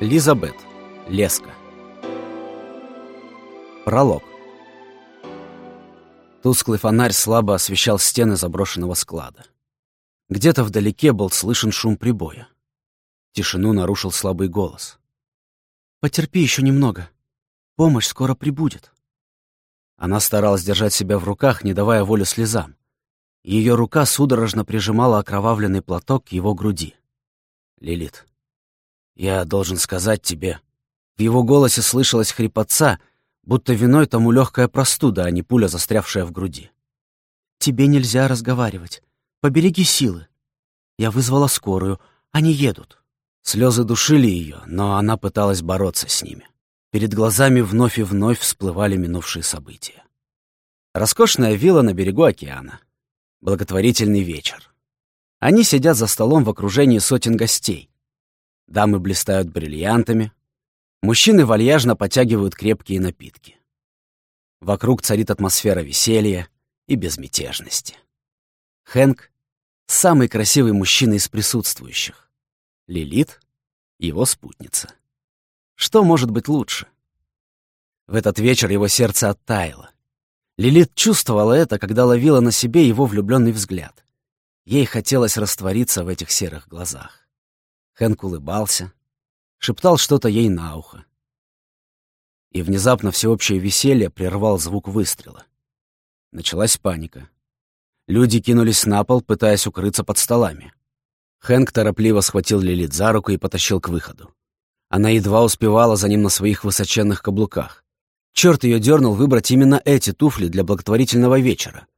Лизабет. Леска. Пролог. Тусклый фонарь слабо освещал стены заброшенного склада. Где-то вдалеке был слышен шум прибоя. Тишину нарушил слабый голос. «Потерпи еще немного. Помощь скоро прибудет». Она старалась держать себя в руках, не давая волю слезам. Ее рука судорожно прижимала окровавленный платок к его груди. «Лилит, я должен сказать тебе...» В его голосе слышалась хрипотца, будто виной тому легкая простуда, а не пуля, застрявшая в груди. «Тебе нельзя разговаривать. Побереги силы. Я вызвала скорую. Они едут». Слезы душили ее, но она пыталась бороться с ними. Перед глазами вновь и вновь всплывали минувшие события. Роскошная вилла на берегу океана. Благотворительный вечер. Они сидят за столом в окружении сотен гостей. Дамы блистают бриллиантами. Мужчины вальяжно потягивают крепкие напитки. Вокруг царит атмосфера веселья и безмятежности. Хэнк — самый красивый мужчина из присутствующих. Лилит — его спутница. Что может быть лучше? В этот вечер его сердце оттаяло. Лилит чувствовала это, когда ловила на себе его влюбленный взгляд. Ей хотелось раствориться в этих серых глазах. Хэнк улыбался, шептал что-то ей на ухо. И внезапно всеобщее веселье прервал звук выстрела. Началась паника. Люди кинулись на пол, пытаясь укрыться под столами. Хэнк торопливо схватил Лилит за руку и потащил к выходу. Она едва успевала за ним на своих высоченных каблуках. Черт ее дернул выбрать именно эти туфли для благотворительного вечера.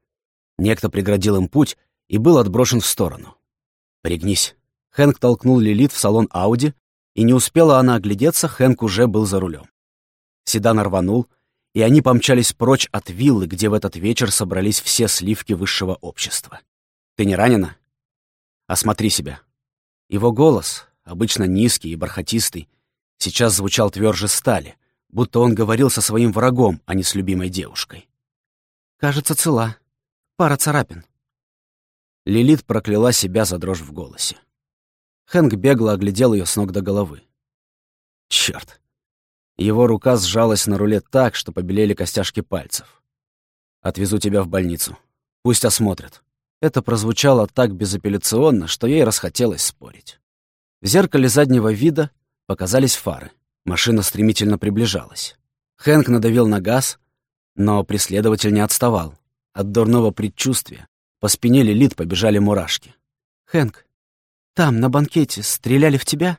Некто преградил им путь и был отброшен в сторону. «Пригнись», Хэнк толкнул Лилит в салон Ауди, и не успела она оглядеться, Хэнк уже был за рулем. Седан рванул, и они помчались прочь от виллы, где в этот вечер собрались все сливки высшего общества. «Ты не ранена? Осмотри себя». Его голос, обычно низкий и бархатистый, сейчас звучал тверже стали, будто он говорил со своим врагом, а не с любимой девушкой. «Кажется, цела. Пара царапин». Лилит прокляла себя за дрожь в голосе. Хэнк бегло оглядел ее с ног до головы. Черт! Его рука сжалась на руле так, что побелели костяшки пальцев. «Отвезу тебя в больницу. Пусть осмотрят». Это прозвучало так безапелляционно, что ей расхотелось спорить. В зеркале заднего вида показались фары. Машина стремительно приближалась. Хэнк надавил на газ, но преследователь не отставал. От дурного предчувствия по спине Лилит побежали мурашки. «Хэнк, там, на банкете, стреляли в тебя?»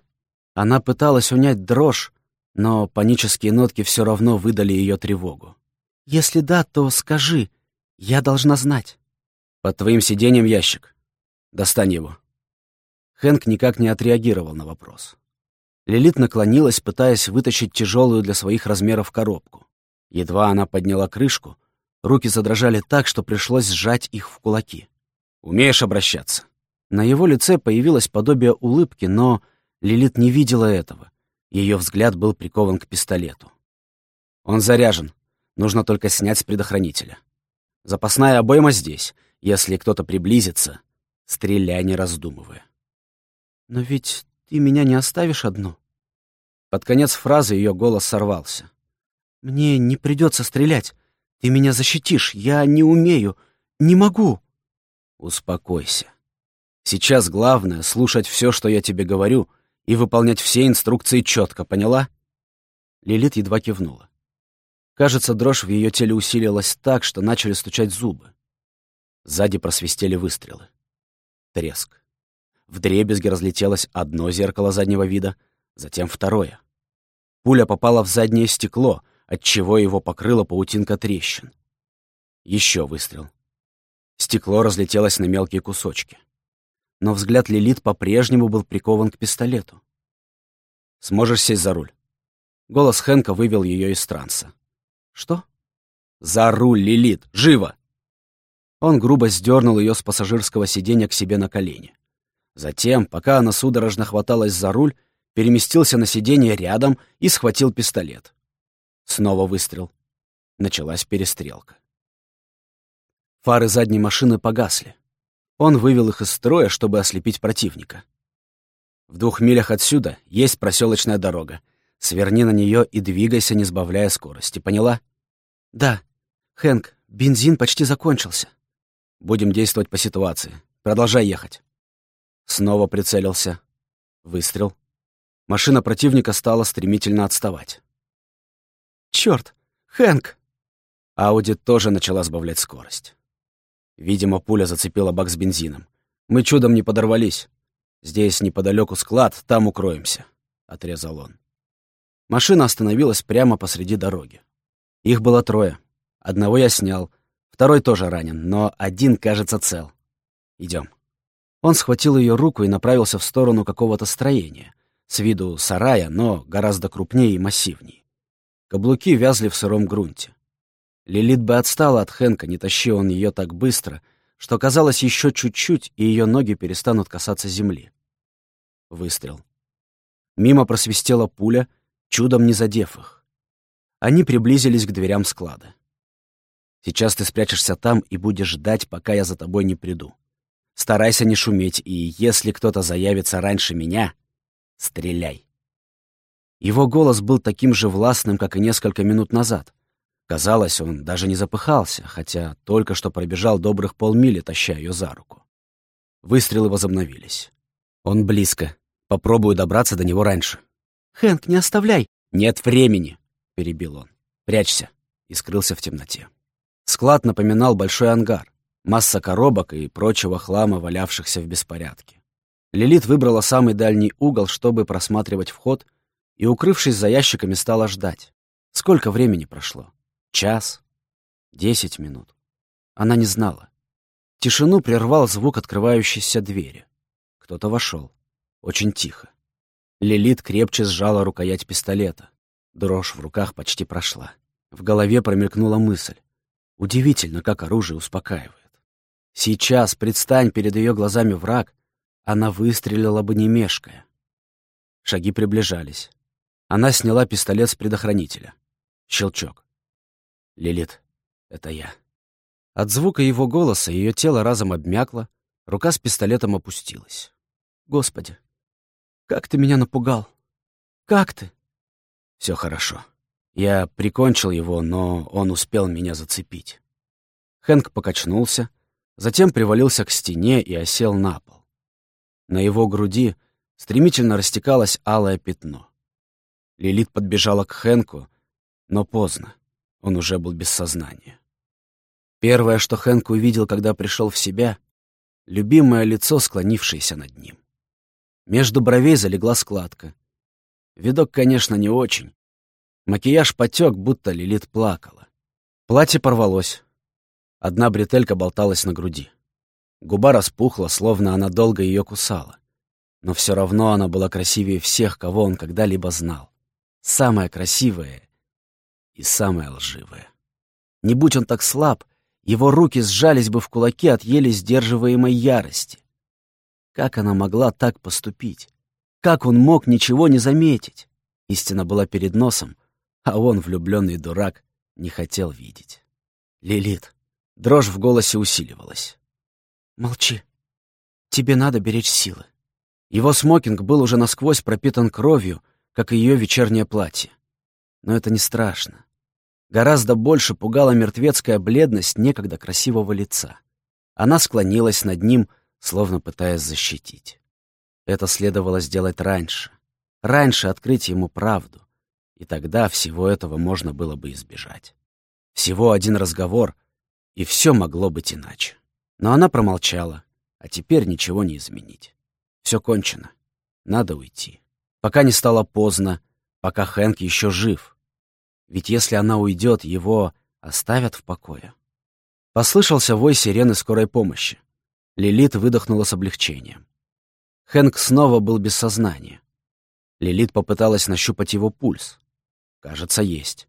Она пыталась унять дрожь, но панические нотки все равно выдали ее тревогу. «Если да, то скажи. Я должна знать». «Под твоим сиденьем ящик. Достань его». Хэнк никак не отреагировал на вопрос. Лилит наклонилась, пытаясь вытащить тяжелую для своих размеров коробку. Едва она подняла крышку, руки задрожали так, что пришлось сжать их в кулаки. «Умеешь обращаться?» На его лице появилось подобие улыбки, но Лилит не видела этого. Ее взгляд был прикован к пистолету. Он заряжен. Нужно только снять с предохранителя. Запасная обойма здесь. Если кто-то приблизится, стреляй, не раздумывая. «Но ведь ты меня не оставишь одну?» Под конец фразы ее голос сорвался. «Мне не придется стрелять. Ты меня защитишь. Я не умею. Не могу». «Успокойся. Сейчас главное — слушать все, что я тебе говорю, и выполнять все инструкции четко, поняла?» Лилит едва кивнула. Кажется, дрожь в ее теле усилилась так, что начали стучать зубы. Сзади просвистели выстрелы. Треск. В дребезге разлетелось одно зеркало заднего вида, затем второе. Пуля попала в заднее стекло, отчего его покрыла паутинка трещин. Еще выстрел. Стекло разлетелось на мелкие кусочки но взгляд Лилит по-прежнему был прикован к пистолету. «Сможешь сесть за руль?» Голос Хэнка вывел ее из транса. «Что?» «За руль, Лилит! Живо!» Он грубо сдернул ее с пассажирского сиденья к себе на колени. Затем, пока она судорожно хваталась за руль, переместился на сиденье рядом и схватил пистолет. Снова выстрел. Началась перестрелка. Фары задней машины погасли. Он вывел их из строя, чтобы ослепить противника. В двух милях отсюда есть проселочная дорога. Сверни на нее и двигайся, не сбавляя скорости. Поняла? Да. Хэнк, бензин почти закончился. Будем действовать по ситуации. Продолжай ехать. Снова прицелился. Выстрел. Машина противника стала стремительно отставать. Черт, Хэнк! Ауди тоже начала сбавлять скорость. Видимо, пуля зацепила бак с бензином. Мы чудом не подорвались. Здесь неподалеку склад, там укроемся, — отрезал он. Машина остановилась прямо посреди дороги. Их было трое. Одного я снял, второй тоже ранен, но один, кажется, цел. Идем. Он схватил ее руку и направился в сторону какого-то строения, с виду сарая, но гораздо крупнее и массивнее. Каблуки вязли в сыром грунте. Лилит бы отстала от Хэнка, не тащи он ее так быстро, что казалось еще чуть-чуть, и ее ноги перестанут касаться земли. Выстрел. Мимо просвистела пуля, чудом не задев их. Они приблизились к дверям склада. «Сейчас ты спрячешься там и будешь ждать, пока я за тобой не приду. Старайся не шуметь, и если кто-то заявится раньше меня, стреляй». Его голос был таким же властным, как и несколько минут назад. Казалось, он даже не запыхался, хотя только что пробежал добрых полмили, таща ее за руку. Выстрелы возобновились. Он близко. Попробую добраться до него раньше. «Хэнк, не оставляй!» «Нет времени!» — перебил он. «Прячься!» и скрылся в темноте. Склад напоминал большой ангар. Масса коробок и прочего хлама, валявшихся в беспорядке. Лилит выбрала самый дальний угол, чтобы просматривать вход, и, укрывшись за ящиками, стала ждать. Сколько времени прошло? Час? Десять минут? Она не знала. Тишину прервал звук открывающейся двери. Кто-то вошел. Очень тихо. Лилит крепче сжала рукоять пистолета. Дрожь в руках почти прошла. В голове промелькнула мысль. Удивительно, как оружие успокаивает. Сейчас, предстань перед ее глазами враг, она выстрелила бы не мешкая. Шаги приближались. Она сняла пистолет с предохранителя. Щелчок. «Лилит, это я». От звука его голоса ее тело разом обмякло, рука с пистолетом опустилась. «Господи, как ты меня напугал! Как ты?» Все хорошо. Я прикончил его, но он успел меня зацепить». Хэнк покачнулся, затем привалился к стене и осел на пол. На его груди стремительно растекалось алое пятно. Лилит подбежала к Хэнку, но поздно. Он уже был без сознания. Первое, что Хэнк увидел, когда пришел в себя — любимое лицо, склонившееся над ним. Между бровей залегла складка. Видок, конечно, не очень. Макияж потек, будто Лилит плакала. Платье порвалось. Одна бретелька болталась на груди. Губа распухла, словно она долго ее кусала. Но все равно она была красивее всех, кого он когда-либо знал. Самая красивая и самая лживая. Не будь он так слаб, его руки сжались бы в кулаки от еле сдерживаемой ярости. Как она могла так поступить? Как он мог ничего не заметить? Истина была перед носом, а он, влюбленный дурак, не хотел видеть. Лилит. Дрожь в голосе усиливалась. «Молчи. Тебе надо беречь силы». Его смокинг был уже насквозь пропитан кровью, как и ее вечернее платье. Но это не страшно. Гораздо больше пугала мертвецкая бледность некогда красивого лица. Она склонилась над ним, словно пытаясь защитить. Это следовало сделать раньше. Раньше открыть ему правду. И тогда всего этого можно было бы избежать. Всего один разговор, и все могло быть иначе. Но она промолчала, а теперь ничего не изменить. Все кончено. Надо уйти. Пока не стало поздно, пока Хэнк еще жив. Ведь если она уйдет, его оставят в покое. Послышался вой сирены скорой помощи. Лилит выдохнула с облегчением. Хэнк снова был без сознания. Лилит попыталась нащупать его пульс. Кажется, есть.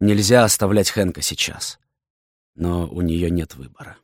Нельзя оставлять Хэнка сейчас. Но у нее нет выбора.